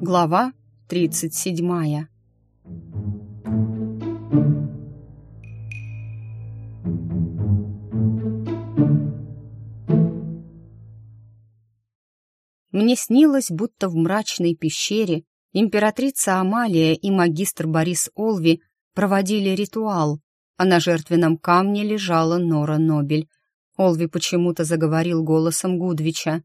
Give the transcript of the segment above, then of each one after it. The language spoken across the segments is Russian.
Глава тридцать седьмая Мне снилось, будто в мрачной пещере императрица Амалия и магистр Борис Олви проводили ритуал, а на жертвенном камне лежала Нора Нобель. Олви почему-то заговорил голосом Гудвича.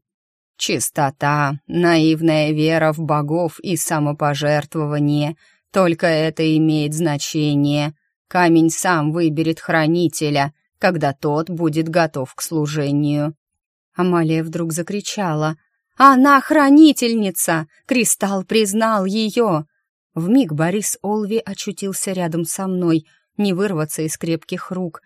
«Чистота, наивная вера в богов и самопожертвование. Только это имеет значение. Камень сам выберет хранителя, когда тот будет готов к служению». Амалия вдруг закричала — она хранительница! Кристалл признал ее!» Вмиг Борис Олви очутился рядом со мной, не вырваться из крепких рук.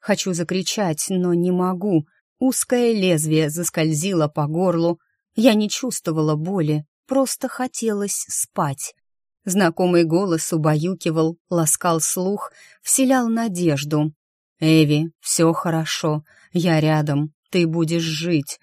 Хочу закричать, но не могу. Узкое лезвие заскользило по горлу. Я не чувствовала боли, просто хотелось спать. Знакомый голос убаюкивал, ласкал слух, вселял надежду. «Эви, все хорошо, я рядом, ты будешь жить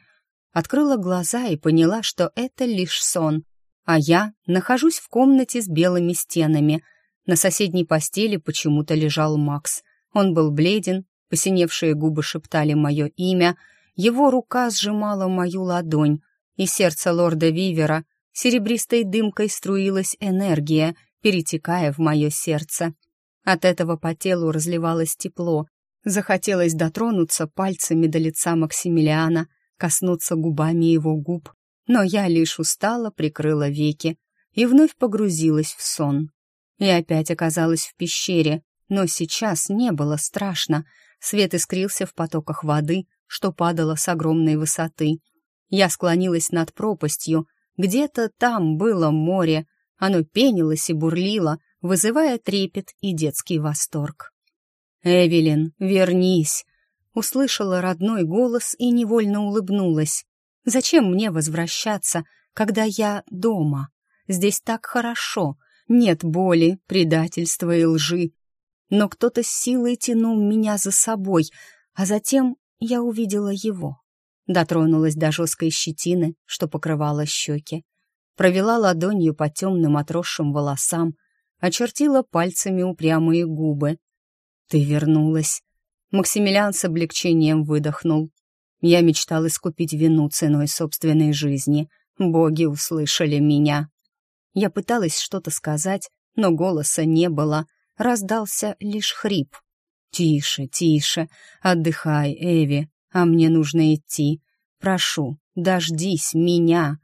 открыла глаза и поняла, что это лишь сон, а я нахожусь в комнате с белыми стенами. На соседней постели почему-то лежал Макс. Он был бледен, посиневшие губы шептали мое имя, его рука сжимала мою ладонь, и сердце лорда Вивера серебристой дымкой струилась энергия, перетекая в мое сердце. От этого по телу разливалось тепло, захотелось дотронуться пальцами до лица Максимилиана, коснуться губами его губ, но я лишь устало прикрыла веки и вновь погрузилась в сон. И опять оказалась в пещере, но сейчас не было страшно. Свет искрился в потоках воды, что падало с огромной высоты. Я склонилась над пропастью. Где-то там было море. Оно пенилось и бурлило, вызывая трепет и детский восторг. «Эвелин, вернись!» услышала родной голос и невольно улыбнулась. «Зачем мне возвращаться, когда я дома? Здесь так хорошо, нет боли, предательства и лжи. Но кто-то с силой тянул меня за собой, а затем я увидела его. Дотронулась до жесткой щетины, что покрывала щеки. Провела ладонью по темным отросшим волосам, очертила пальцами упрямые губы. «Ты вернулась», Максимилиан с облегчением выдохнул. Я мечтал искупить вину ценой собственной жизни. Боги услышали меня. Я пыталась что-то сказать, но голоса не было. Раздался лишь хрип. «Тише, тише, отдыхай, Эви, а мне нужно идти. Прошу, дождись меня».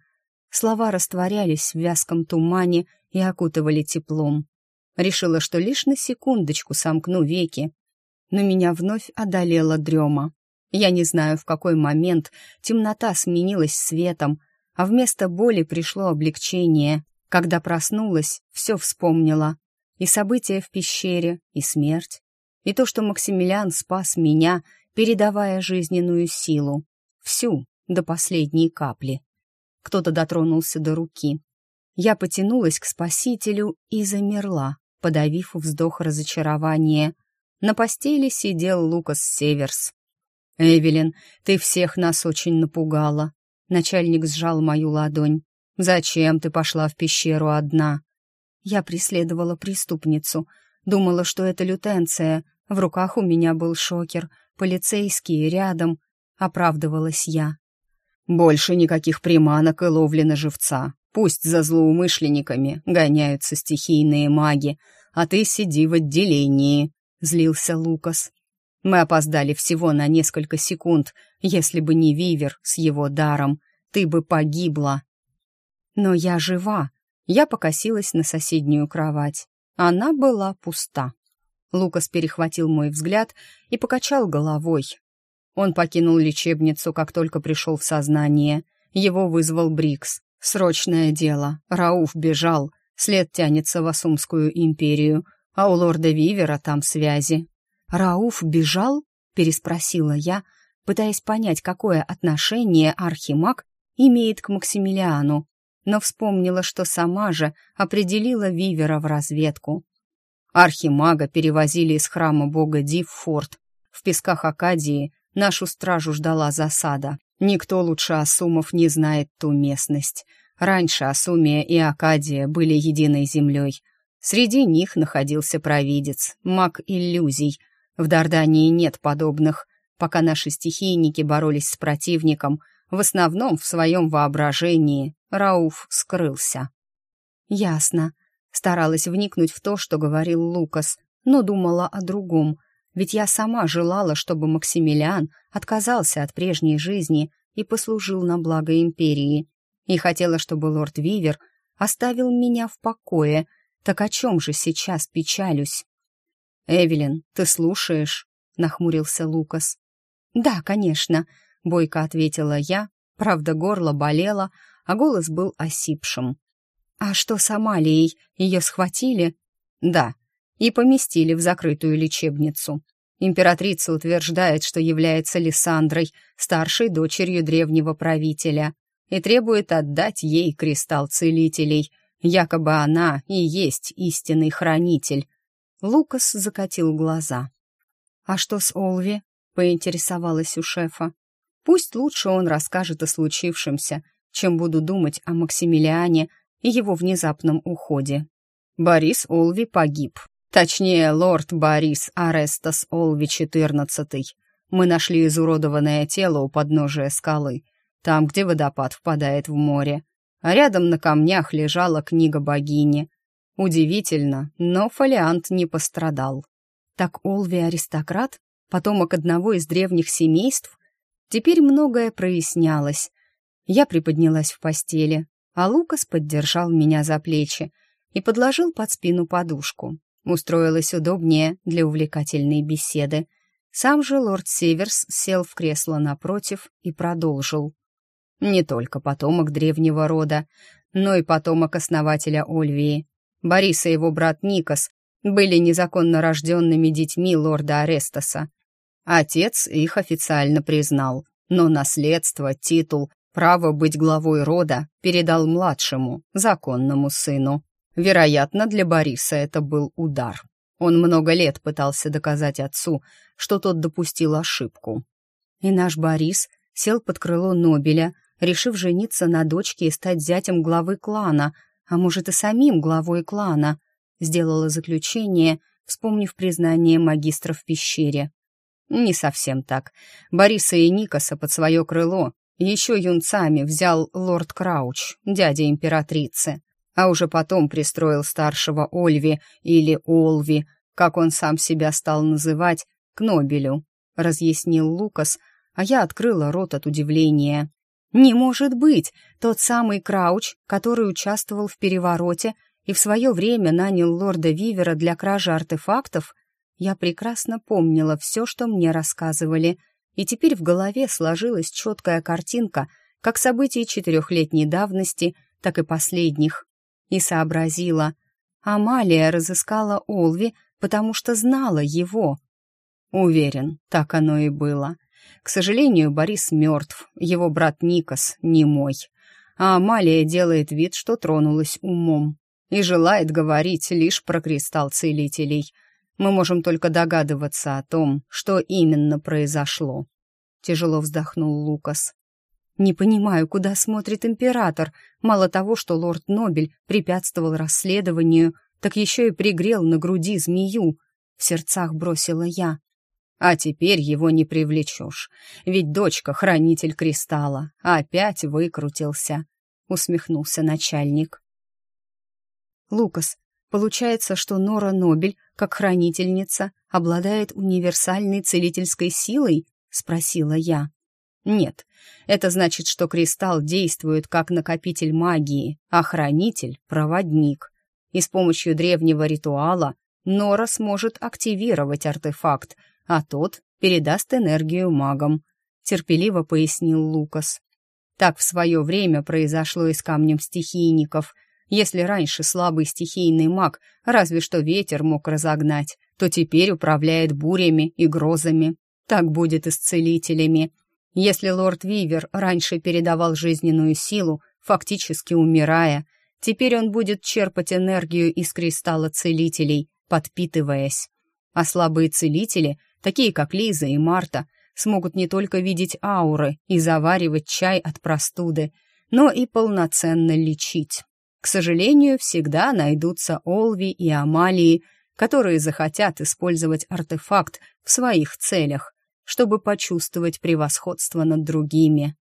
Слова растворялись в вязком тумане и окутывали теплом. Решила, что лишь на секундочку сомкну веки, но меня вновь одолела дрема. Я не знаю, в какой момент темнота сменилась светом, а вместо боли пришло облегчение. Когда проснулась, все вспомнила. И события в пещере, и смерть, и то, что Максимилиан спас меня, передавая жизненную силу. Всю, до последней капли. Кто-то дотронулся до руки. Я потянулась к спасителю и замерла, подавив вздох разочарования. На постели сидел Лукас Северс. «Эвелин, ты всех нас очень напугала». Начальник сжал мою ладонь. «Зачем ты пошла в пещеру одна?» Я преследовала преступницу. Думала, что это лютенция. В руках у меня был шокер. Полицейские рядом. Оправдывалась я. «Больше никаких приманок и ловли на живца. Пусть за злоумышленниками гоняются стихийные маги, а ты сиди в отделении», злился Лукас. Мы опоздали всего на несколько секунд. Если бы не Вивер с его даром, ты бы погибла. Но я жива. Я покосилась на соседнюю кровать. Она была пуста. Лукас перехватил мой взгляд и покачал головой. Он покинул лечебницу, как только пришел в сознание. Его вызвал Брикс. Срочное дело. Рауф бежал. След тянется в Асумскую империю а у лорда Вивера там связи. «Рауф бежал?» — переспросила я, пытаясь понять, какое отношение Архимаг имеет к Максимилиану, но вспомнила, что сама же определила Вивера в разведку. Архимага перевозили из храма бога Ди в форт. В песках Акадии Нашу стражу ждала засада. Никто лучше Асумов не знает ту местность. Раньше Асумия и Акадия были единой землей. Среди них находился провидец, маг иллюзий. В Дардании нет подобных. Пока наши стихийники боролись с противником, в основном в своем воображении, Рауф скрылся. «Ясно», Старалась вникнуть в то, что говорил Лукас, но думала о другом, ведь я сама желала, чтобы Максимилиан отказался от прежней жизни и послужил на благо империи, и хотела, чтобы лорд Вивер оставил меня в покое. Так о чем же сейчас печалюсь? «Эвелин, ты слушаешь?» — нахмурился Лукас. «Да, конечно», — бойко ответила я, правда, горло болело, а голос был осипшим. «А что с Амалией? Ее схватили?» «Да, и поместили в закрытую лечебницу. Императрица утверждает, что является Лиссандрой, старшей дочерью древнего правителя, и требует отдать ей кристалл целителей. Якобы она и есть истинный хранитель». Лукас закатил глаза. «А что с Олви?» — поинтересовалась у шефа. «Пусть лучше он расскажет о случившемся, чем буду думать о Максимилиане и его внезапном уходе. Борис Олви погиб. Точнее, лорд Борис Арестас Олви XIV. Мы нашли изуродованное тело у подножия скалы, там, где водопад впадает в море. А рядом на камнях лежала книга богини. Удивительно, но фолиант не пострадал. Так Олви аристократ? Потомок одного из древних семейств? Теперь многое прояснялось. Я приподнялась в постели, а Лукас поддержал меня за плечи и подложил под спину подушку. Устроилась удобнее для увлекательной беседы. Сам же лорд Северс сел в кресло напротив и продолжил. Не только потомок древнего рода, но и потомок основателя Ольвии. Борис и его брат Никос были незаконно рожденными детьми лорда Арестаса. Отец их официально признал, но наследство, титул Право быть главой рода передал младшему, законному сыну. Вероятно, для Бориса это был удар. Он много лет пытался доказать отцу, что тот допустил ошибку. И наш Борис сел под крыло Нобеля, решив жениться на дочке и стать зятем главы клана, а может и самим главой клана, сделала заключение, вспомнив признание магистра в пещере. Не совсем так. Бориса и Никаса под свое крыло еще юнцами взял лорд Крауч, дядя императрицы, а уже потом пристроил старшего Ольви или Олви, как он сам себя стал называть, к Нобелю, разъяснил Лукас, а я открыла рот от удивления. «Не может быть! Тот самый Крауч, который участвовал в перевороте и в свое время нанял лорда Вивера для кражи артефактов?» Я прекрасно помнила все, что мне рассказывали — и теперь в голове сложилась четкая картинка как событий четырехлетней давности, так и последних. И сообразила. Амалия разыскала Олви, потому что знала его. Уверен, так оно и было. К сожалению, Борис мертв, его брат Никос не мой. А Амалия делает вид, что тронулась умом и желает говорить лишь про кристалл целителей — мы можем только догадываться о том, что именно произошло. Тяжело вздохнул Лукас. Не понимаю, куда смотрит император. Мало того, что лорд Нобель препятствовал расследованию, так еще и пригрел на груди змею. В сердцах бросила я. А теперь его не привлечешь, ведь дочка — хранитель кристалла, опять выкрутился, — усмехнулся начальник. Лукас, Получается, что Нора Нобель, как хранительница, обладает универсальной целительской силой? Спросила я. Нет, это значит, что кристалл действует как накопитель магии, а хранитель — проводник. И с помощью древнего ритуала Нора сможет активировать артефакт, а тот передаст энергию магам, терпеливо пояснил Лукас. Так в свое время произошло и с камнем стихийников — если раньше слабый стихийный маг разве что ветер мог разогнать, то теперь управляет бурями и грозами. Так будет и с целителями. Если лорд Вивер раньше передавал жизненную силу, фактически умирая, теперь он будет черпать энергию из кристалла целителей, подпитываясь. А слабые целители, такие как Лиза и Марта, смогут не только видеть ауры и заваривать чай от простуды, но и полноценно лечить. К сожалению, всегда найдутся Олви и Амалии, которые захотят использовать артефакт в своих целях, чтобы почувствовать превосходство над другими.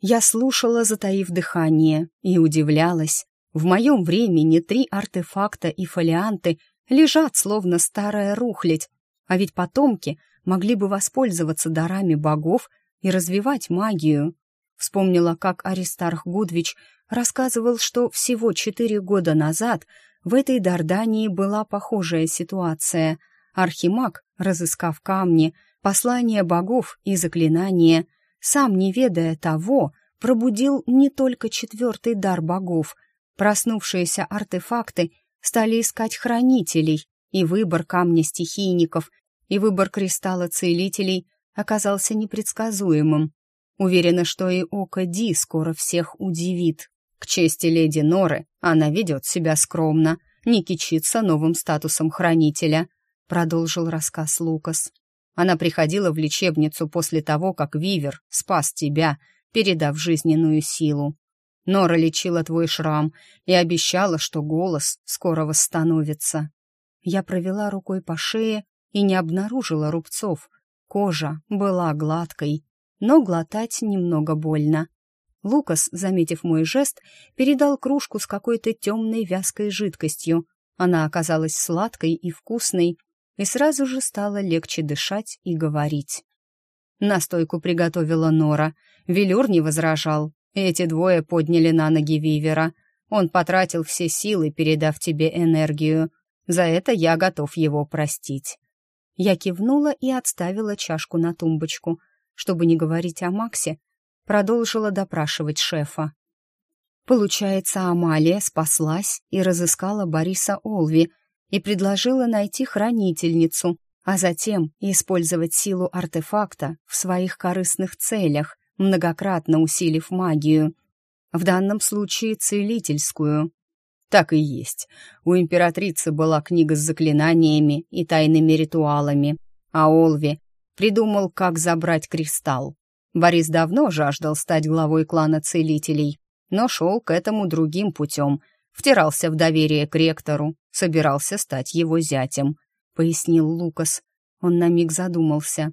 Я слушала, затаив дыхание, и удивлялась. В моем времени три артефакта и фолианты лежат, словно старая рухлядь, а ведь потомки могли бы воспользоваться дарами богов и развивать магию. Вспомнила, как Аристарх Гудвич рассказывал, что всего четыре года назад в этой Дардании была похожая ситуация. Архимаг, разыскав камни, послания богов и заклинания, сам, не ведая того, пробудил не только четвертый дар богов. Проснувшиеся артефакты стали искать хранителей, и выбор камня стихийников, и выбор кристалла целителей оказался непредсказуемым. Уверена, что и Ока Ди скоро всех удивит. К чести леди Норы, она ведет себя скромно, не кичится новым статусом хранителя, продолжил рассказ Лукас. Она приходила в лечебницу после того, как Вивер спас тебя, передав жизненную силу. Нора лечила твой шрам и обещала, что голос скоро восстановится. Я провела рукой по шее и не обнаружила рубцов. Кожа была гладкой, но глотать немного больно. Лукас, заметив мой жест, передал кружку с какой-то темной вязкой жидкостью. Она оказалась сладкой и вкусной, и сразу же стало легче дышать и говорить. Настойку приготовила Нора. Велюр не возражал. Эти двое подняли на ноги Вивера. Он потратил все силы, передав тебе энергию. За это я готов его простить. Я кивнула и отставила чашку на тумбочку. Чтобы не говорить о Максе, продолжила допрашивать шефа. Получается, Амалия спаслась и разыскала Бориса Олви и предложила найти хранительницу, а затем использовать силу артефакта в своих корыстных целях, многократно усилив магию. В данном случае целительскую. Так и есть. У императрицы была книга с заклинаниями и тайными ритуалами, а Олви придумал, как забрать кристалл. Борис давно жаждал стать главой клана целителей, но шел к этому другим путем, втирался в доверие к ректору, собирался стать его зятем, — пояснил Лукас. Он на миг задумался.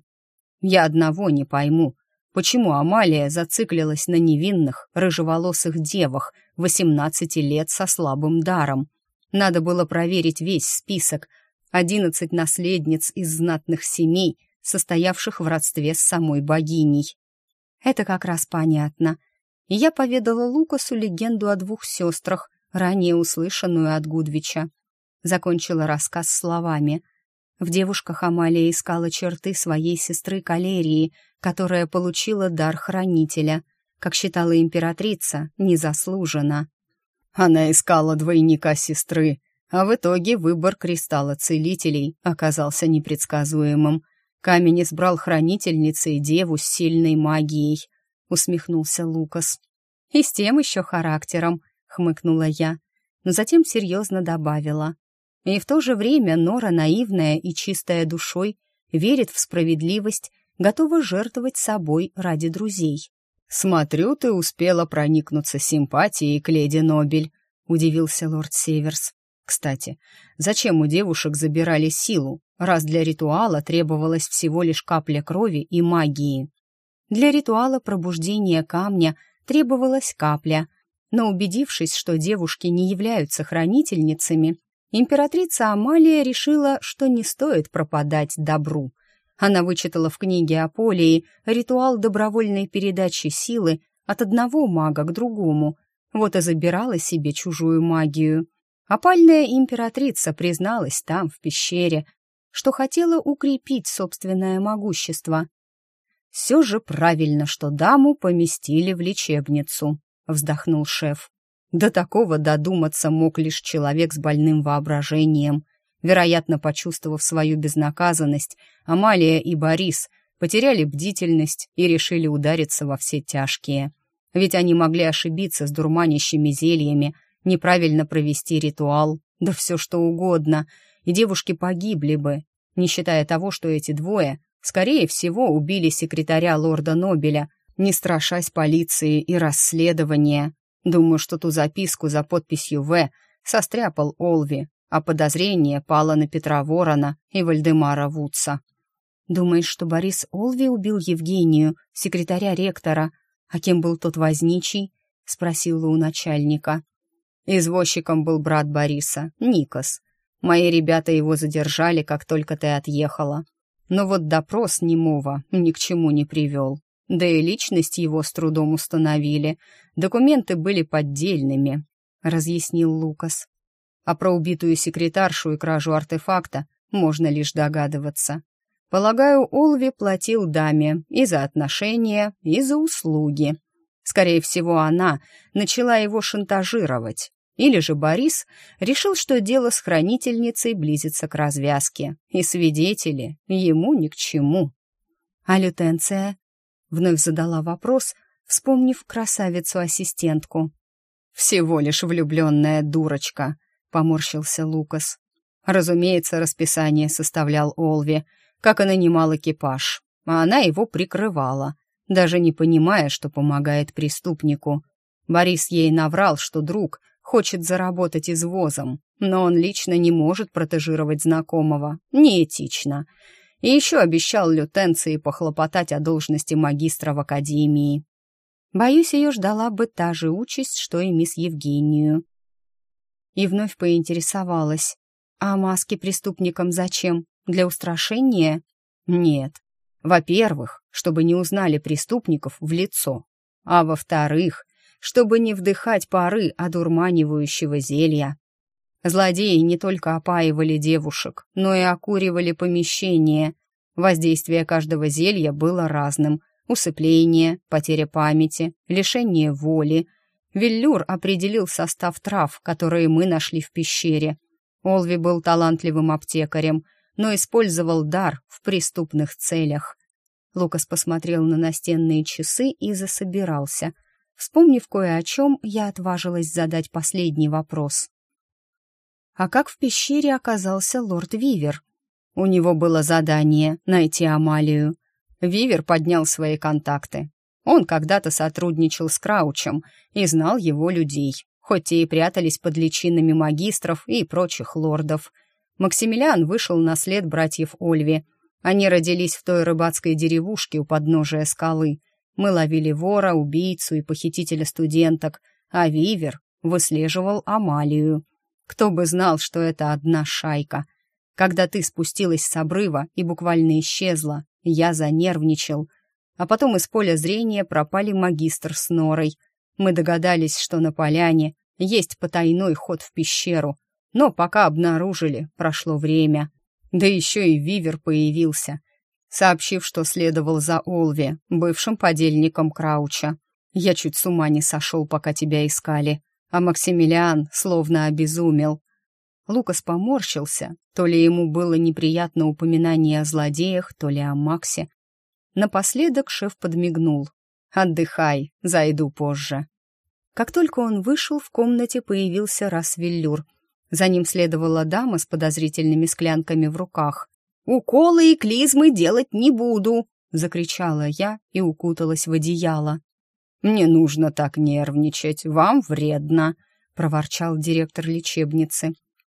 «Я одного не пойму. Почему Амалия зациклилась на невинных, рыжеволосых девах, восемнадцати лет со слабым даром? Надо было проверить весь список. Одиннадцать наследниц из знатных семей, состоявших в родстве с самой богиней. Это как раз понятно. И я поведала Лукасу легенду о двух сестрах, ранее услышанную от Гудвича. Закончила рассказ словами. В девушках Амалия искала черты своей сестры Калерии, которая получила дар хранителя. Как считала императрица, незаслуженно. Она искала двойника сестры, а в итоге выбор кристалла целителей оказался непредсказуемым. Камень избрал хранительницей деву с сильной магией, усмехнулся Лукас. И с тем еще характером, хмыкнула я, но затем серьезно добавила. И в то же время Нора наивная и чистая душой, верит в справедливость, готова жертвовать собой ради друзей. «Смотрю, ты успела проникнуться симпатией к леди Нобель», — удивился лорд Северс. «Кстати, зачем у девушек забирали силу? раз для ритуала требовалась всего лишь капля крови и магии. Для ритуала пробуждения камня требовалась капля, но убедившись, что девушки не являются хранительницами, императрица Амалия решила, что не стоит пропадать добру. Она вычитала в книге Аполии ритуал добровольной передачи силы от одного мага к другому, вот и забирала себе чужую магию. Опальная императрица призналась там, в пещере, что хотела укрепить собственное могущество. «Все же правильно, что даму поместили в лечебницу», — вздохнул шеф. До такого додуматься мог лишь человек с больным воображением. Вероятно, почувствовав свою безнаказанность, Амалия и Борис потеряли бдительность и решили удариться во все тяжкие. Ведь они могли ошибиться с дурманящими зельями, неправильно провести ритуал, да все что угодно — и девушки погибли бы, не считая того, что эти двое Скорее всего, убили секретаря лорда Нобеля, не страшась полиции и расследования. Думаю, что ту записку за подписью «В» состряпал Олви, а подозрение пало на Петра Ворона и Вальдемара Вудса. «Думаешь, что Борис Олви убил Евгению, секретаря ректора? А кем был тот возничий?» — спросила у начальника. Извозчиком был брат Бориса, Никос. Мои ребята его задержали, как только ты отъехала. Но вот допрос немого ни к чему не привел. Да и личность его с трудом установили. Документы были поддельными, — разъяснил Лукас. А про убитую секретаршу и кражу артефакта можно лишь догадываться. Полагаю, Олви платил даме и за отношения, и за услуги. Скорее всего, она начала его шантажировать. Или же Борис решил, что дело с хранительницей близится к развязке, и свидетели ему ни к чему. «А лютенция?» — вновь задала вопрос, вспомнив красавицу-ассистентку. «Всего лишь влюбленная дурочка», — поморщился Лукас. Разумеется, расписание составлял Олви, как и нанимал экипаж, а она его прикрывала, даже не понимая, что помогает преступнику. Борис ей наврал, что друг хочет заработать извозом, но он лично не может протежировать знакомого. Неэтично. И еще обещал лютенции похлопотать о должности магистра в академии. Боюсь, ее ждала бы та же участь, что и мисс Евгению. И вновь поинтересовалась. А маски преступникам зачем? Для устрашения? Нет. Во-первых, чтобы не узнали преступников в лицо. А во-вторых, чтобы не вдыхать пары одурманивающего зелья. Злодеи не только опаивали девушек, но и окуривали помещение. Воздействие каждого зелья было разным. Усыпление, потеря памяти, лишение воли. Веллюр определил состав трав, которые мы нашли в пещере. Олви был талантливым аптекарем, но использовал дар в преступных целях. Лукас посмотрел на настенные часы и засобирался — Вспомнив кое о чем, я отважилась задать последний вопрос. А как в пещере оказался лорд Вивер? У него было задание найти Амалию. Вивер поднял свои контакты. Он когда-то сотрудничал с Краучем и знал его людей, хоть те и прятались под личинами магистров и прочих лордов. Максимилиан вышел на след братьев Ольви. Они родились в той рыбацкой деревушке у подножия скалы — мы ловили вора, убийцу и похитителя студенток, а Вивер выслеживал Амалию. Кто бы знал, что это одна шайка. Когда ты спустилась с обрыва и буквально исчезла, я занервничал. А потом из поля зрения пропали магистр с Норой. Мы догадались, что на поляне есть потайной ход в пещеру, но пока обнаружили, прошло время. Да еще и Вивер появился сообщив, что следовал за Олви, бывшим подельником Крауча. Я чуть с ума не сошел, пока тебя искали, а Максимилиан словно обезумел. Лукас поморщился, то ли ему было неприятно упоминание о злодеях, то ли о Максе. Напоследок шеф подмигнул. «Отдыхай, зайду позже». Как только он вышел, в комнате появился Расвеллюр. За ним следовала дама с подозрительными склянками в руках. «Уколы и клизмы делать не буду!» — закричала я и укуталась в одеяло. «Не нужно так нервничать, вам вредно», — проворчал директор лечебницы.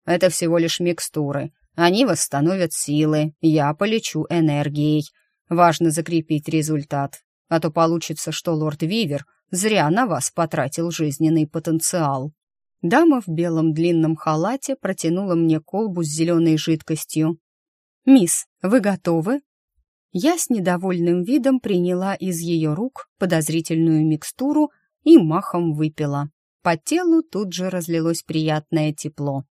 «Это всего лишь микстуры. Они восстановят силы, я полечу энергией. Важно закрепить результат, а то получится, что лорд Вивер зря на вас потратил жизненный потенциал». Дама в белом длинном халате протянула мне колбу с зеленой жидкостью, «Мисс, вы готовы?» Я с недовольным видом приняла из ее рук подозрительную микстуру и махом выпила. По телу тут же разлилось приятное тепло.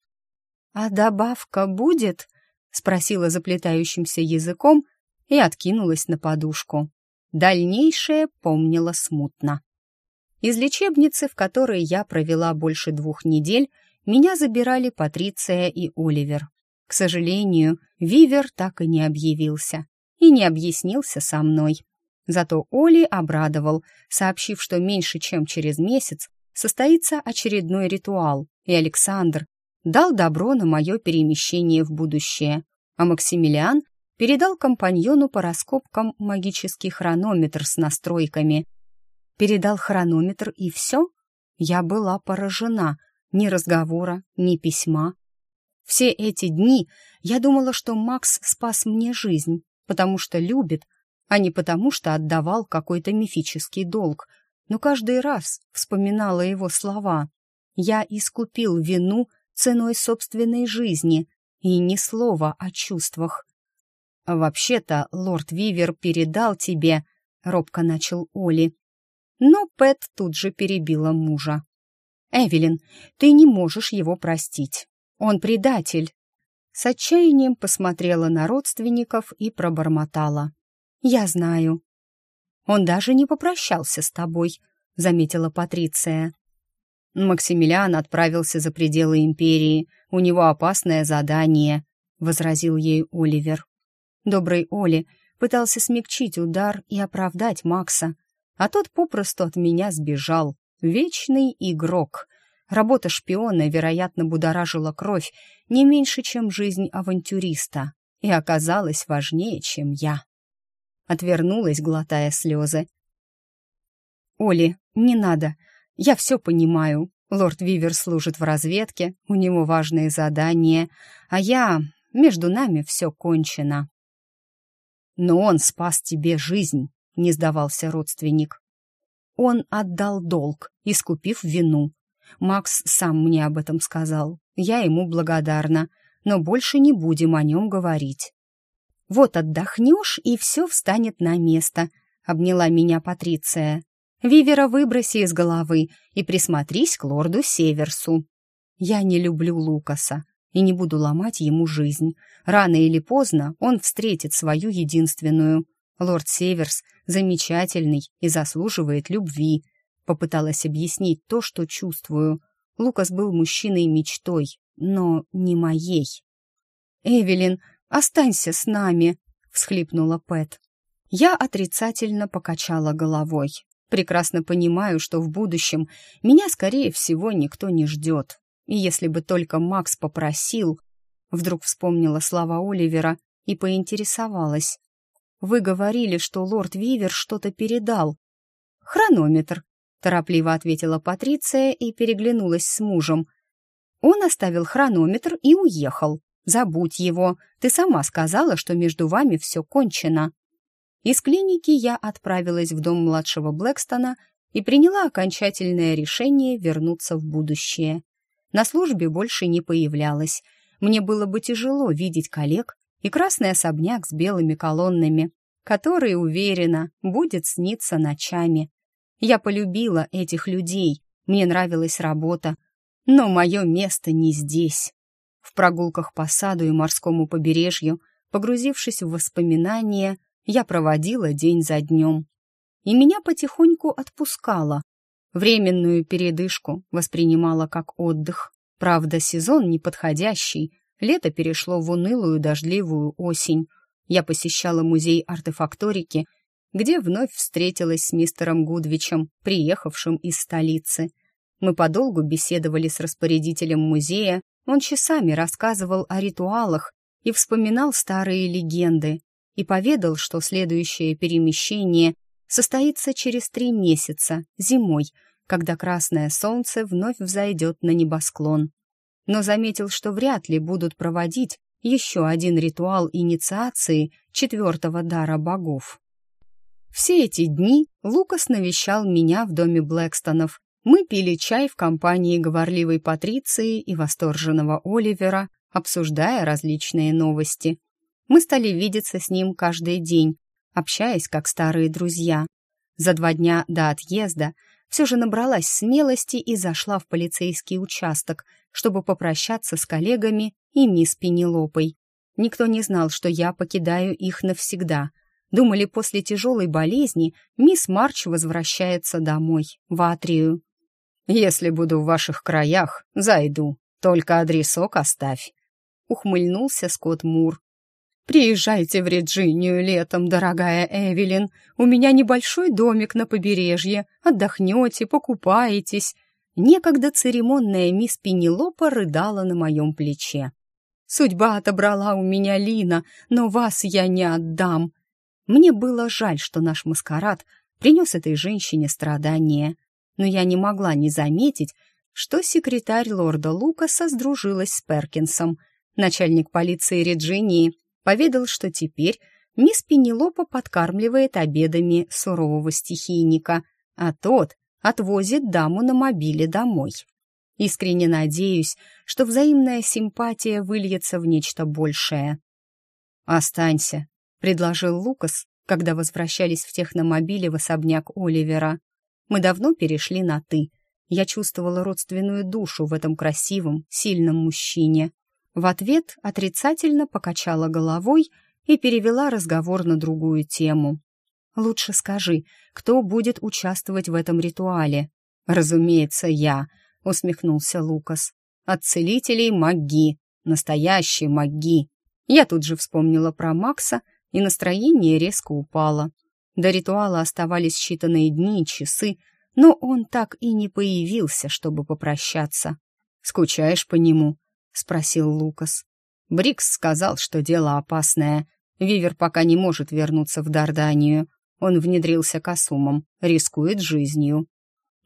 «А добавка будет?» — спросила заплетающимся языком и откинулась на подушку. Дальнейшее помнила смутно. Из лечебницы, в которой я провела больше двух недель, меня забирали Патриция и Оливер. К сожалению, Вивер так и не объявился и не объяснился со мной. Зато Оли обрадовал, сообщив, что меньше чем через месяц состоится очередной ритуал, и Александр дал добро на мое перемещение в будущее, а Максимилиан передал компаньону по раскопкам магический хронометр с настройками. Передал хронометр и все? Я была поражена. Ни разговора, ни письма. Все эти дни я думала, что Макс спас мне жизнь, потому что любит, а не потому что отдавал какой-то мифический долг. Но каждый раз вспоминала его слова. «Я искупил вину ценой собственной жизни», и ни слова о чувствах. «Вообще-то лорд Вивер передал тебе», — робко начал Оли. Но Пэт тут же перебила мужа. «Эвелин, ты не можешь его простить. Он предатель». С отчаянием посмотрела на родственников и пробормотала. «Я знаю». «Он даже не попрощался с тобой», — заметила Патриция. Максимилиан отправился за пределы империи. У него опасное задание, возразил ей Оливер. Добрый Оли пытался смягчить удар и оправдать Макса, а тот попросту от меня сбежал. Вечный игрок. Работа шпиона, вероятно, будоражила кровь не меньше, чем жизнь авантюриста, и оказалась важнее, чем я. Отвернулась, глотая слезы. «Оли, не надо. Я все понимаю. Лорд Вивер служит в разведке, у него важные задания, а я... Между нами все кончено. Но он спас тебе жизнь, не сдавался родственник. Он отдал долг, искупив вину. Макс сам мне об этом сказал. Я ему благодарна, но больше не будем о нем говорить. Вот отдохнешь, и все встанет на место, обняла меня Патриция. Вивера выброси из головы и присмотрись к лорду Северсу. Я не люблю Лукаса и не буду ломать ему жизнь. Рано или поздно он встретит свою единственную. Лорд Северс замечательный и заслуживает любви. Попыталась объяснить то, что чувствую. Лукас был мужчиной мечтой, но не моей. «Эвелин, останься с нами», — всхлипнула Пэт. Я отрицательно покачала головой. Прекрасно понимаю, что в будущем меня, скорее всего, никто не ждет. И если бы только Макс попросил... Вдруг вспомнила слова Оливера и поинтересовалась. «Вы говорили, что лорд Вивер что-то передал». «Хронометр», — торопливо ответила Патриция и переглянулась с мужем. «Он оставил хронометр и уехал. Забудь его. Ты сама сказала, что между вами все кончено». Из клиники я отправилась в дом младшего Блэкстона и приняла окончательное решение вернуться в будущее. На службе больше не появлялась. Мне было бы тяжело видеть коллег и красный особняк с белыми колоннами, который, уверена, будет сниться ночами. Я полюбила этих людей, мне нравилась работа, но мое место не здесь. В прогулках по саду и морскому побережью, погрузившись в воспоминания, я проводила день за днем. И меня потихоньку отпускало. Временную передышку воспринимала как отдых. Правда, сезон неподходящий. Лето перешло в унылую дождливую осень. Я посещала музей артефакторики, где вновь встретилась с мистером Гудвичем, приехавшим из столицы. Мы подолгу беседовали с распорядителем музея, он часами рассказывал о ритуалах и вспоминал старые легенды, и поведал, что следующее перемещение состоится через три месяца, зимой, когда красное солнце вновь взойдет на небосклон. Но заметил, что вряд ли будут проводить еще один ритуал инициации четвертого дара богов. Все эти дни Лукас навещал меня в доме Блэкстонов. Мы пили чай в компании говорливой Патриции и восторженного Оливера, обсуждая различные новости. Мы стали видеться с ним каждый день, общаясь как старые друзья. За два дня до отъезда все же набралась смелости и зашла в полицейский участок, чтобы попрощаться с коллегами и мисс Пенелопой. Никто не знал, что я покидаю их навсегда. Думали, после тяжелой болезни мисс Марч возвращается домой, в Атрию. «Если буду в ваших краях, зайду. Только адресок оставь», — ухмыльнулся Скотт Мур, «Приезжайте в Реджинию летом, дорогая Эвелин. У меня небольшой домик на побережье. Отдохнете, покупаетесь». Некогда церемонная мисс Пенелопа рыдала на моем плече. Судьба отобрала у меня Лина, но вас я не отдам. Мне было жаль, что наш маскарад принес этой женщине страдания, но я не могла не заметить, что секретарь лорда Лукаса сдружилась с Перкинсом. Начальник полиции Реджинии поведал, что теперь мисс Пенелопа подкармливает обедами сурового стихийника, а тот отвозит даму на мобиле домой. Искренне надеюсь, что взаимная симпатия выльется в нечто большее. «Останься», — предложил Лукас, когда возвращались в техномобиле в особняк Оливера. Мы давно перешли на «ты». Я чувствовала родственную душу в этом красивом, сильном мужчине. В ответ отрицательно покачала головой и перевела разговор на другую тему. «Лучше скажи, кто будет участвовать в этом ритуале?» «Разумеется, я», — усмехнулся Лукас. «От целителей маги, настоящей маги». Я тут же вспомнила про Макса, и настроение резко упало. До ритуала оставались считанные дни и часы, но он так и не появился, чтобы попрощаться. «Скучаешь по нему?» — спросил Лукас. Брикс сказал, что дело опасное. Вивер пока не может вернуться в Дарданию. Он внедрился к Асумам, рискует жизнью.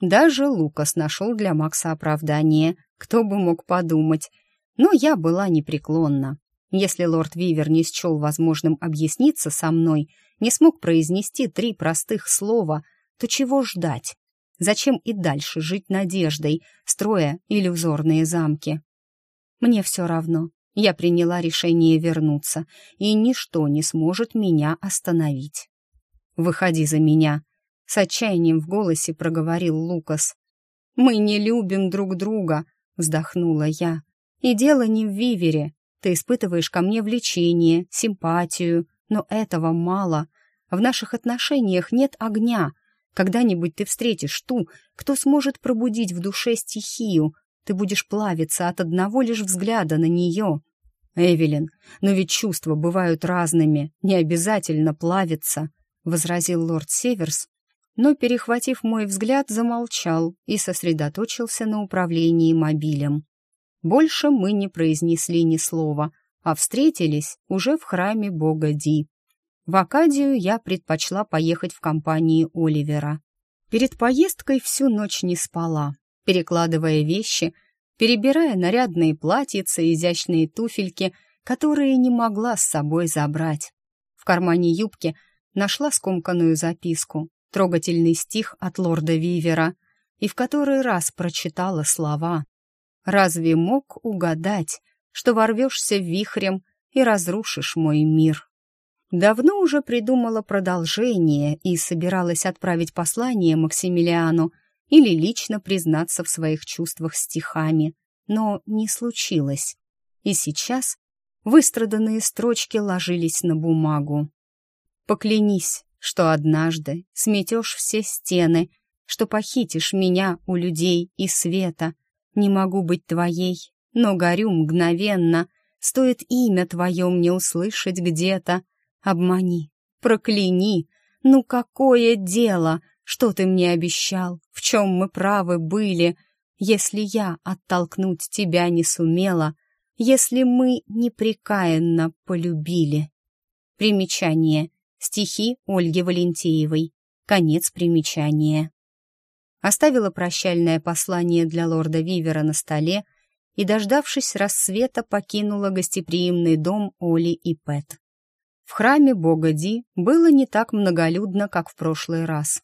Даже Лукас нашел для Макса оправдание. Кто бы мог подумать. Но я была непреклонна. Если лорд Вивер не счел возможным объясниться со мной, не смог произнести три простых слова, то чего ждать? Зачем и дальше жить надеждой, строя иллюзорные замки? Мне все равно. Я приняла решение вернуться, и ничто не сможет меня остановить. «Выходи за меня», — с отчаянием в голосе проговорил Лукас. «Мы не любим друг друга», — вздохнула я. «И дело не в Вивере. Ты испытываешь ко мне влечение, симпатию, но этого мало. В наших отношениях нет огня. Когда-нибудь ты встретишь ту, кто сможет пробудить в душе стихию. Ты будешь плавиться от одного лишь взгляда на нее. Эвелин, но ведь чувства бывают разными, не обязательно плавиться. — возразил лорд Северс, но, перехватив мой взгляд, замолчал и сосредоточился на управлении мобилем. Больше мы не произнесли ни слова, а встретились уже в храме бога Ди. В Акадию я предпочла поехать в компании Оливера. Перед поездкой всю ночь не спала, перекладывая вещи, перебирая нарядные платьица и изящные туфельки, которые не могла с собой забрать. В кармане юбки — нашла скомканную записку, трогательный стих от лорда Вивера, и в который раз прочитала слова. «Разве мог угадать, что ворвешься вихрем и разрушишь мой мир?» Давно уже придумала продолжение и собиралась отправить послание Максимилиану или лично признаться в своих чувствах стихами, но не случилось. И сейчас выстраданные строчки ложились на бумагу. Поклянись, что однажды сметешь все стены, что похитишь меня у людей и света. Не могу быть твоей, но горю мгновенно. Стоит имя твое мне услышать где-то. Обмани, прокляни. Ну какое дело, что ты мне обещал, в чем мы правы были, если я оттолкнуть тебя не сумела, если мы непрекаянно полюбили. Примечание. Стихи Ольги Валентеевой. Конец примечания. Оставила прощальное послание для лорда Вивера на столе и, дождавшись рассвета, покинула гостеприимный дом Оли и Пэт. В храме бога Ди было не так многолюдно, как в прошлый раз.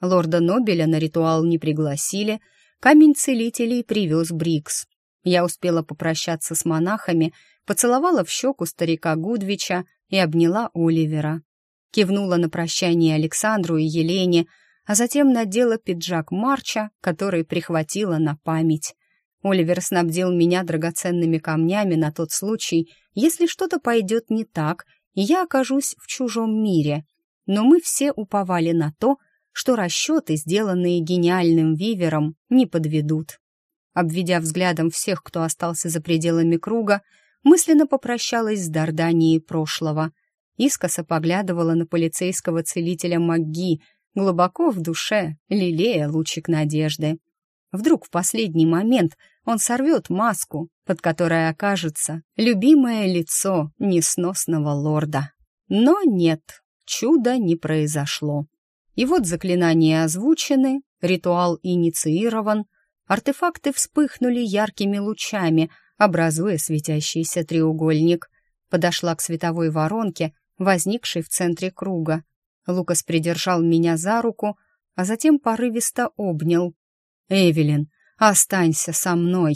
Лорда Нобеля на ритуал не пригласили, камень целителей привез Брикс. Я успела попрощаться с монахами, поцеловала в щеку старика Гудвича и обняла Оливера кивнула на прощание Александру и Елене, а затем надела пиджак Марча, который прихватила на память. Оливер снабдил меня драгоценными камнями на тот случай, если что-то пойдет не так, и я окажусь в чужом мире. Но мы все уповали на то, что расчеты, сделанные гениальным вивером, не подведут. Обведя взглядом всех, кто остался за пределами круга, мысленно попрощалась с Дарданией прошлого искоса поглядывала на полицейского целителя МакГи, глубоко в душе, лелея лучик надежды. Вдруг в последний момент он сорвет маску, под которой окажется любимое лицо несносного лорда. Но нет, чуда не произошло. И вот заклинания озвучены, ритуал инициирован, артефакты вспыхнули яркими лучами, образуя светящийся треугольник. Подошла к световой воронке, возникшей в центре круга. Лукас придержал меня за руку, а затем порывисто обнял. «Эвелин, останься со мной!»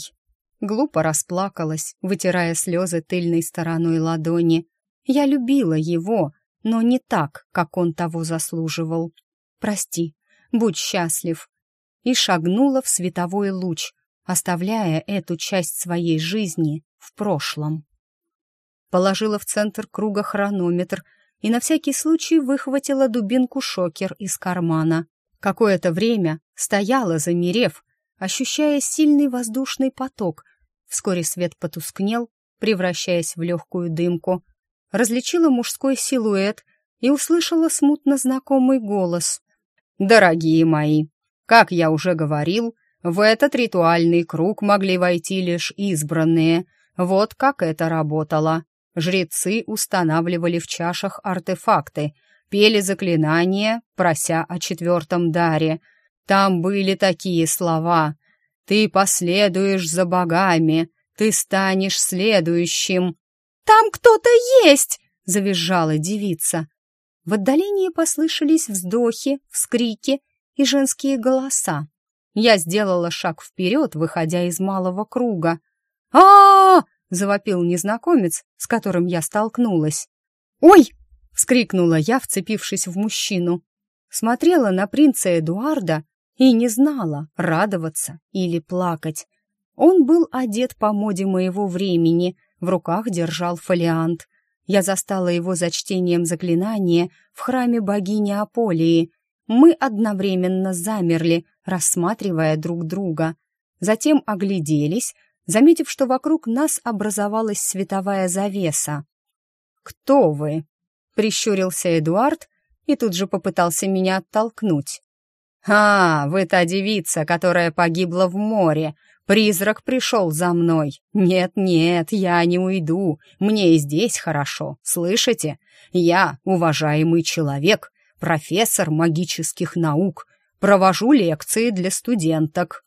Глупо расплакалась, вытирая слезы тыльной стороной ладони. Я любила его, но не так, как он того заслуживал. «Прости, будь счастлив!» И шагнула в световой луч, оставляя эту часть своей жизни в прошлом. Положила в центр круга хронометр и на всякий случай выхватила дубинку-шокер из кармана. Какое-то время стояла, замерев, ощущая сильный воздушный поток. Вскоре свет потускнел, превращаясь в легкую дымку. Различила мужской силуэт и услышала смутно знакомый голос. «Дорогие мои, как я уже говорил, в этот ритуальный круг могли войти лишь избранные. Вот как это работало. Жрецы устанавливали в чашах артефакты, пели заклинания, прося о четвертом даре. Там были такие слова «Ты последуешь за богами, ты станешь следующим». «Там кто-то есть!» — завизжала девица. В отдалении послышались вздохи, вскрики и женские голоса. Я сделала шаг вперед, выходя из малого круга. а, -а, -а, завопил незнакомец, с которым я столкнулась. «Ой!» вскрикнула я, вцепившись в мужчину. Смотрела на принца Эдуарда и не знала, радоваться или плакать. Он был одет по моде моего времени, в руках держал фолиант. Я застала его за чтением заклинания в храме богини Аполии. Мы одновременно замерли, рассматривая друг друга. Затем огляделись, заметив, что вокруг нас образовалась световая завеса. «Кто вы?» Прищурился Эдуард и тут же попытался меня оттолкнуть. «А, вы та девица, которая погибла в море. Призрак пришел за мной. Нет-нет, я не уйду. Мне и здесь хорошо, слышите? Я, уважаемый человек, профессор магических наук, провожу лекции для студенток».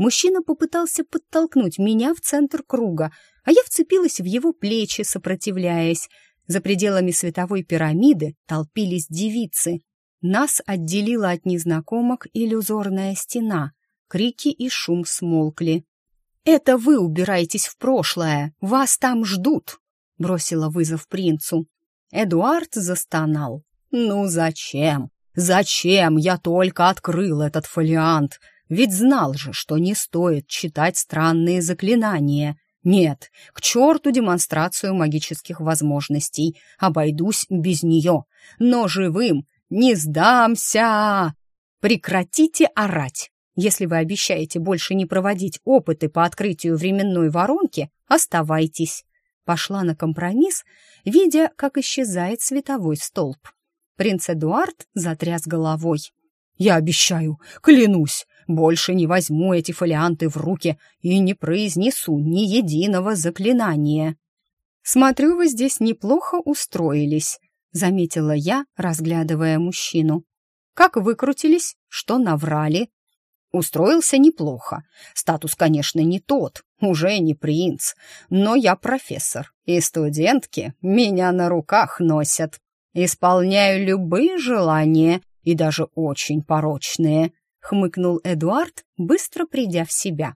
Мужчина попытался подтолкнуть меня в центр круга, а я вцепилась в его плечи, сопротивляясь. За пределами световой пирамиды толпились девицы. Нас отделила от незнакомок иллюзорная стена. Крики и шум смолкли. «Это вы убираетесь в прошлое! Вас там ждут!» бросила вызов принцу. Эдуард застонал. «Ну зачем? Зачем я только открыл этот фолиант? Ведь знал же, что не стоит читать странные заклинания. Нет, к черту демонстрацию магических возможностей. Обойдусь без нее. Но живым не сдамся. Прекратите орать. Если вы обещаете больше не проводить опыты по открытию временной воронки, оставайтесь. Пошла на компромисс, видя, как исчезает световой столб. Принц Эдуард затряс головой. «Я обещаю, клянусь, больше не возьму эти фолианты в руки и не произнесу ни единого заклинания. «Смотрю, вы здесь неплохо устроились», — заметила я, разглядывая мужчину. «Как выкрутились? Что наврали?» Устроился неплохо. Статус, конечно, не тот, уже не принц, но я профессор, и студентки меня на руках носят. Исполняю любые желания, и даже очень порочные. — хмыкнул Эдуард, быстро придя в себя.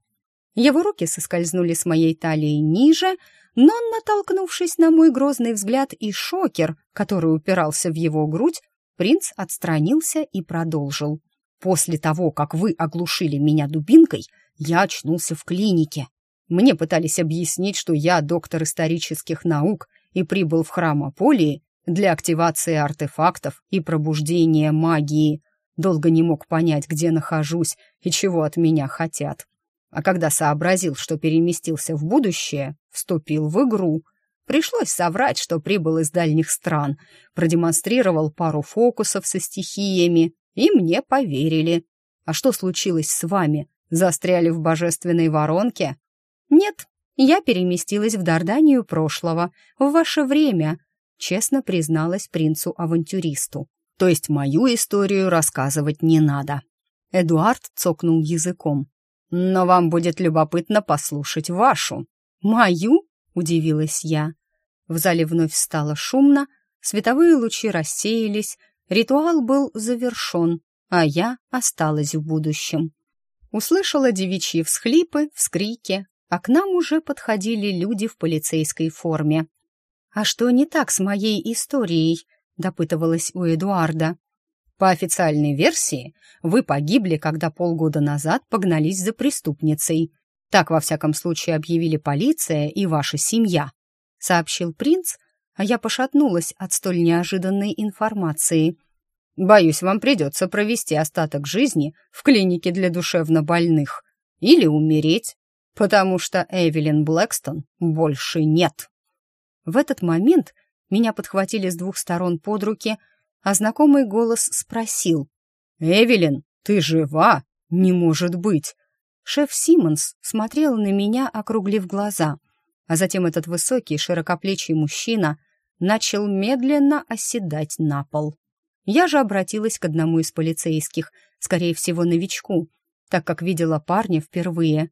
Его руки соскользнули с моей талии ниже, но, натолкнувшись на мой грозный взгляд и шокер, который упирался в его грудь, принц отстранился и продолжил. «После того, как вы оглушили меня дубинкой, я очнулся в клинике. Мне пытались объяснить, что я доктор исторических наук и прибыл в храм Аполии для активации артефактов и пробуждения магии. Долго не мог понять, где нахожусь и чего от меня хотят. А когда сообразил, что переместился в будущее, вступил в игру. Пришлось соврать, что прибыл из дальних стран, продемонстрировал пару фокусов со стихиями, и мне поверили. А что случилось с вами? Застряли в божественной воронке?» «Нет, я переместилась в Дарданию прошлого, в ваше время», честно призналась принцу-авантюристу. «То есть мою историю рассказывать не надо?» Эдуард цокнул языком. «Но вам будет любопытно послушать вашу». «Мою?» — удивилась я. В зале вновь стало шумно, световые лучи рассеялись, ритуал был завершен, а я осталась в будущем. Услышала девичьи всхлипы, вскрики, а к нам уже подходили люди в полицейской форме. «А что не так с моей историей?» — допытывалась у Эдуарда. «По официальной версии, вы погибли, когда полгода назад погнались за преступницей. Так, во всяком случае, объявили полиция и ваша семья», — сообщил принц, а я пошатнулась от столь неожиданной информации. «Боюсь, вам придется провести остаток жизни в клинике для душевнобольных или умереть, потому что Эвелин Блэкстон больше нет». В этот момент меня подхватили с двух сторон под руки, а знакомый голос спросил. «Эвелин, ты жива? Не может быть!» Шеф Симмонс смотрел на меня, округлив глаза, а затем этот высокий, широкоплечий мужчина начал медленно оседать на пол. Я же обратилась к одному из полицейских, скорее всего, новичку, так как видела парня впервые.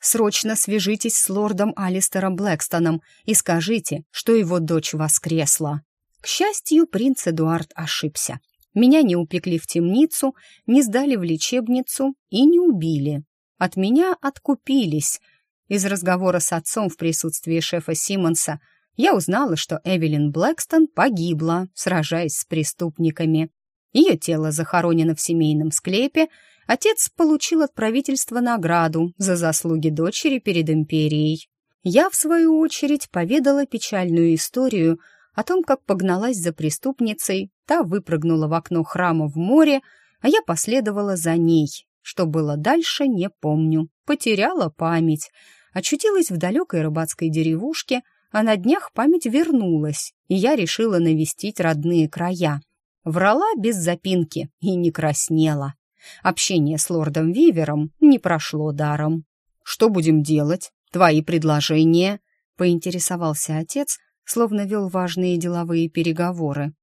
Срочно свяжитесь с лордом Алистером Блэкстоном и скажите, что его дочь воскресла. К счастью, принц Эдуард ошибся. Меня не упекли в темницу, не сдали в лечебницу и не убили. От меня откупились. Из разговора с отцом в присутствии шефа Симмонса я узнала, что Эвелин Блэкстон погибла, сражаясь с преступниками. Ее тело захоронено в семейном склепе, Отец получил от правительства награду за заслуги дочери перед империей. Я, в свою очередь, поведала печальную историю о том, как погналась за преступницей, та выпрыгнула в окно храма в море, а я последовала за ней. Что было дальше, не помню. Потеряла память. Очутилась в далекой рыбацкой деревушке, а на днях память вернулась, и я решила навестить родные края. Врала без запинки и не краснела. Общение с лордом Вивером не прошло даром. «Что будем делать? Твои предложения?» — поинтересовался отец, словно вел важные деловые переговоры.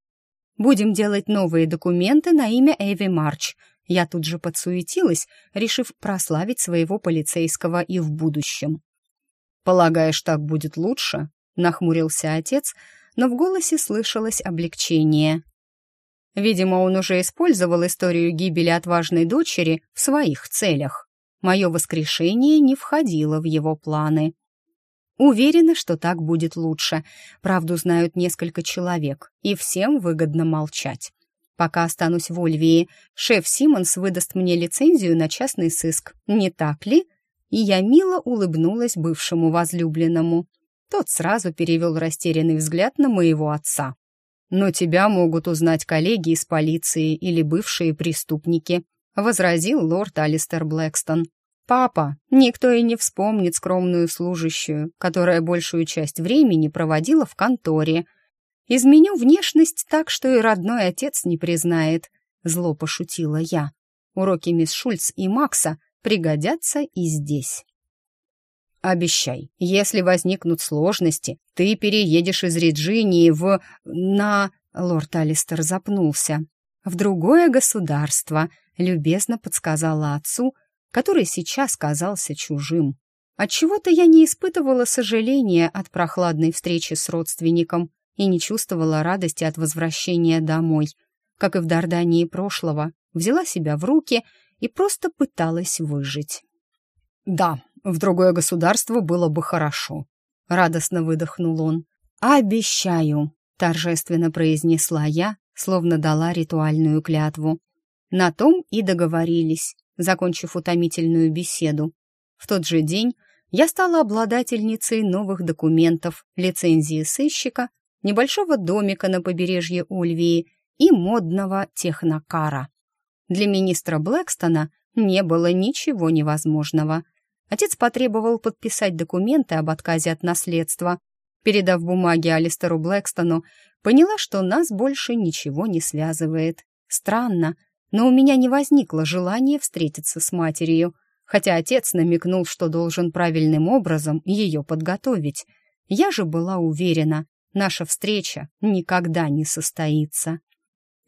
«Будем делать новые документы на имя Эви Марч». Я тут же подсуетилась, решив прославить своего полицейского и в будущем. «Полагаешь, так будет лучше?» — нахмурился отец, но в голосе слышалось облегчение. Видимо, он уже использовал историю гибели отважной дочери в своих целях. Мое воскрешение не входило в его планы. Уверена, что так будет лучше. Правду знают несколько человек, и всем выгодно молчать. Пока останусь в Ольвии, шеф Симмонс выдаст мне лицензию на частный сыск. Не так ли? И я мило улыбнулась бывшему возлюбленному. Тот сразу перевел растерянный взгляд на моего отца. «Но тебя могут узнать коллеги из полиции или бывшие преступники», возразил лорд Алистер Блэкстон. «Папа, никто и не вспомнит скромную служащую, которая большую часть времени проводила в конторе. Изменю внешность так, что и родной отец не признает», зло пошутила я. Уроки мисс Шульц и Макса пригодятся и здесь. Обещай, если возникнут сложности, ты переедешь из Реджинии в... на...» Лорд Алистер запнулся. «В другое государство», — любезно подсказала отцу, который сейчас казался чужим. Отчего-то я не испытывала сожаления от прохладной встречи с родственником и не чувствовала радости от возвращения домой. Как и в Дардании прошлого, взяла себя в руки и просто пыталась выжить. «Да, в другое государство было бы хорошо», — радостно выдохнул он. «Обещаю», — торжественно произнесла я, словно дала ритуальную клятву. На том и договорились, закончив утомительную беседу. В тот же день я стала обладательницей новых документов, лицензии сыщика, небольшого домика на побережье Ульвии и модного технокара. Для министра Блэкстона не было ничего невозможного. Отец потребовал подписать документы об отказе от наследства. Передав бумаги Алистеру Блэкстону, поняла, что нас больше ничего не связывает. Странно, но у меня не возникло желания встретиться с матерью, хотя отец намекнул, что должен правильным образом ее подготовить. Я же была уверена, наша встреча никогда не состоится.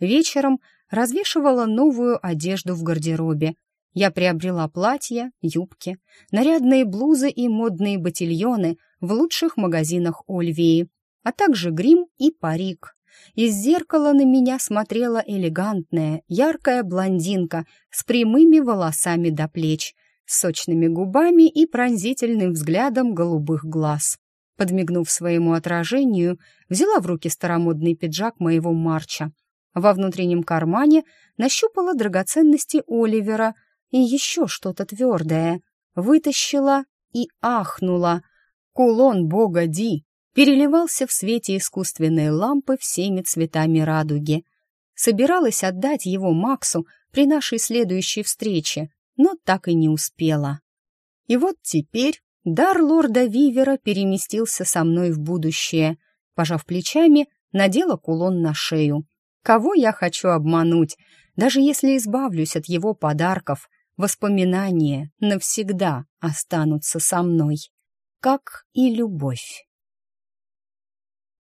Вечером развешивала новую одежду в гардеробе. Я приобрела платья, юбки, нарядные блузы и модные ботильоны в лучших магазинах Ольвии, а также грим и парик. Из зеркала на меня смотрела элегантная, яркая блондинка с прямыми волосами до плеч, сочными губами и пронзительным взглядом голубых глаз. Подмигнув своему отражению, взяла в руки старомодный пиджак моего Марча. Во внутреннем кармане нащупала драгоценности Оливера и еще что-то твердое. Вытащила и ахнула. Кулон бога Ди переливался в свете искусственной лампы всеми цветами радуги. Собиралась отдать его Максу при нашей следующей встрече, но так и не успела. И вот теперь дар лорда Вивера переместился со мной в будущее. Пожав плечами, надела кулон на шею. Кого я хочу обмануть? Даже если избавлюсь от его подарков, воспоминания навсегда останутся со мной, как и любовь.